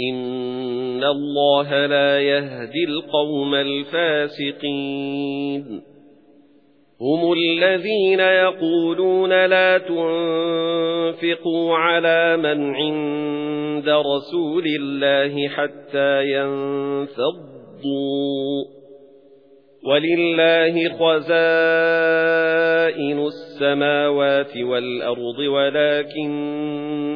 إِنَّ اللَّهَ لَا يَهْدِي الْقَوْمَ الْفَاسِقِينَ هُمُ الَّذِينَ يَقُولُونَ لَا تُنفِقُوا عَلَى مَنْ عِندَ رَسُولِ اللَّهِ حَتَّى يَنفَضُّوا وَلِلَّهِ خَزَائِنُ السَّمَاوَاتِ وَالْأَرْضِ وَلَكِنَّ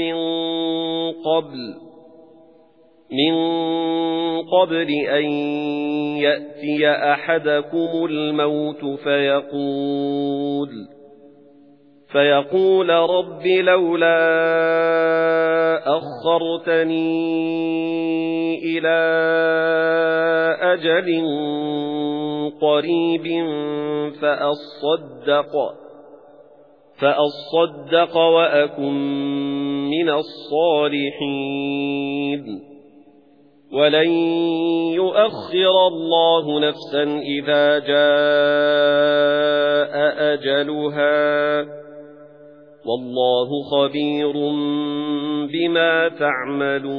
مِّن قَبْلُ مِن قَبْلِ أَن يَأْتِيَ أَحَدَكُمُ الْمَوْتُ فَيَقُولَ فَيَقُولَ رَبِّ لَوْلَا أَخَّرْتَنِي إِلَى أَجَلٍ قَرِيبٍ فَأَصَّدَّقَ فَأَصَّدَّقَ وَأَكُن مِّنَ الصَّالِحِينَ. وَلَن يُؤَخِّرَ اللَّهُ نَفْسًا إِذَا جَاءَ أَجَلُهَا. وَاللَّهُ خَبِيرٌ بِمَا تَعْمَلُونَ.